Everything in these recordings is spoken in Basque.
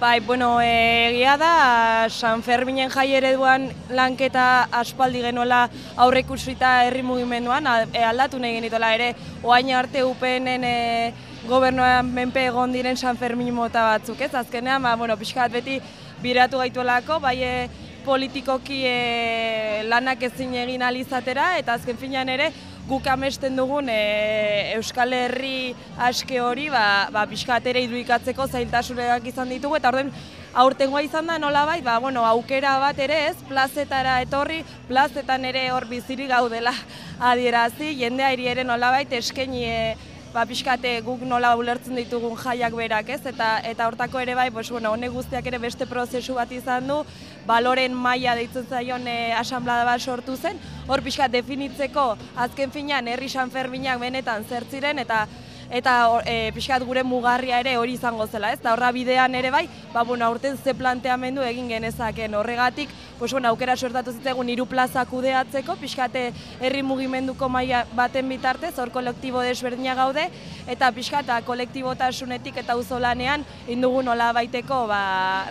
Bai, bueno, egia da, San Ferminen jai ereduan lanketa aspaldi genuela aurre ikusita herri mugimenduan, e, aldatu nahi genitola ere, oain arte UPNen e, gobernuan menpe egon diren San Fermin mota batzuk, ez? Azkenean, ba, bueno, pixkat beti biratu gaituelako, bai e, politikoki e, lanak ezin egin alizatera, eta azken finean ere, guk amesten dugun e, Euskal Herri aske hori ba, ba, pixkatere irudikatzeko zailtasunak izan ditugu eta orden aurtengoa izan da nola bai, ba, bueno, aukera bat ere ez, plazetara etorri, plazetan ere hor biziri gaudela adierazi, jendea iri ere nola bai, eskeni e, ba, pixkate guk nola ulertzen ditugun jaiak berak, ez? Eta eta hortako ere bai, pues bueno, honek guztiak ere beste prozesu bat izan du, baloren maila deitzen zaion e, asamblada bat sortu zen. Hor pixkat definitzeko azken finean herri San Ferminak benetan zertziren eta eta e, pixkat gure mugarria ere hori izango zela, ez? Da horra bidean ere bai, ba bueno, aurten ze planteamendu egin genezaken horregatik, pues bueno, aukera sortatu zitzegun hiru plaza kudeatzeko, pixkate herri mugimenduko maila baten bitartez, hor kolektibo desberdina gaude eta pixkata kolektibotasunetik eta auzolanean indugu nola baiteko ba,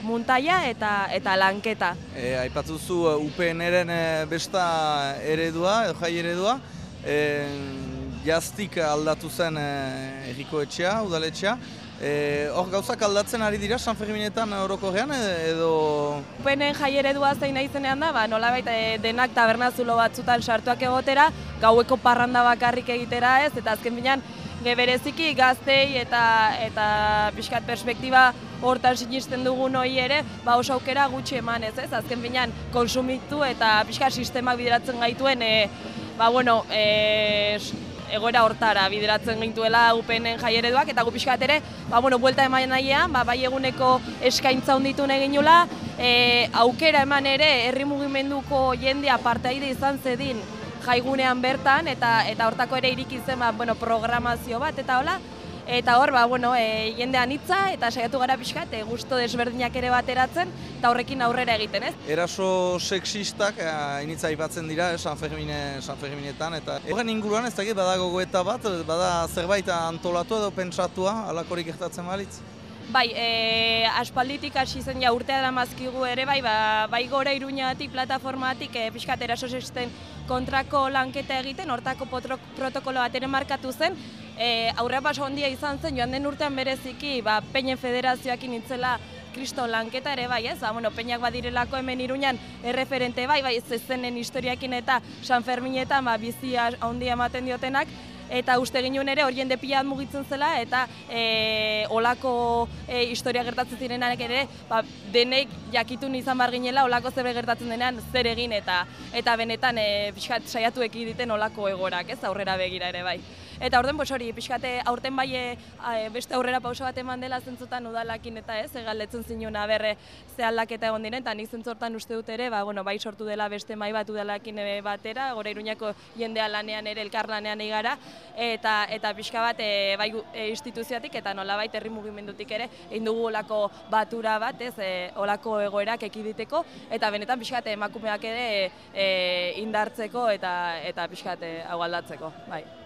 muntaia eta eta lanketa. E, aipatzuzu UPN-eren e, besta eredua, jai eredua, e, jaztik aldatu zen eh, erriko etxea, udaletxea. E, hor gauzak aldatzen ari dira San Ferminetan orokorrean edo... Penen jai eredua zein nahi zenean da, ba, nola baita e, denak tabernazulo batzutan sartuak egotera, gaueko parranda bakarrik egitera ez, eta azken binean gebereziki gaztei eta eta pixkat perspektiba hortan sinisten dugun hori ere, ba oso aukera gutxi eman ez, ez? Azken binean konsumitu eta pixkat sistemak bideratzen gaituen e, ba bueno, e, egoera hortara bideratzen gintuela UPNen jai ereduak eta gu pixkat ere, ba, bueno, buelta eman nahian, ba, bai eguneko eskaintza honditu egin nula, e, aukera eman ere herri mugimenduko jendea parteide izan zedin jaigunean bertan eta eta hortako ere irikitzen ba, bueno, programazio bat eta hola, Eta hor, ba, bueno, e, jendean hitza eta saiatu gara pixka, eta gusto desberdinak ere bateratzen, eta horrekin aurrera egiten, ez? Eraso sexistak, e, initza aipatzen dira, eh, San, Fermine, San Ferminetan, eta horren inguruan ez dakit, badago goeta bat, bada zerbait antolatu edo pentsatua, alakorik gertatzen balitz? Bai, e, aspalditik hasi zen ja urtea da mazkigu ere, bai, ba, bai gora iruñatik, plataformatik, e, pixkat erasosisten kontrako lanketa egiten, hortako protokolo bat ere markatu zen, e, aurra paso handia izan zen, joan den urtean bereziki, ba, Peñen Federazioak initzela kristo lanketa ere bai, ez? Ba, bueno, Peñak badirelako hemen iruñan erreferente bai, bai, ez zenen historiakin eta San Ferminetan ba, bizia handia ematen diotenak, eta uste ginen ere hori jende mugitzen zela eta e, olako e, historia gertatzen zirenak ere ba, denek jakitun izan bar ginela olako zer gertatzen denean zer egin eta eta benetan e, pixkat saiatu ekiditen olako egorak ez aurrera begira ere bai. Eta orden bos hori, pixkate aurten bai e, beste aurrera pauso bat eman dela zentzutan udalakin eta ez, egaldetzen zinuna berre ze aldaketa egon diren, eta nik zentzortan uste dut ere, ba, bueno, bai sortu dela beste mai bat udalakin batera, gora iruñako jendea lanean ere elkarlanean egara, eta eta pixka bat e, bai e, instituzioatik eta nolabait herri mugimendutik ere egin dugu olako batura bat, ez, e, olako egoerak ekiditeko eta benetan pixkat emakumeak ere e, indartzeko eta eta pixkat hau aldatzeko, bai.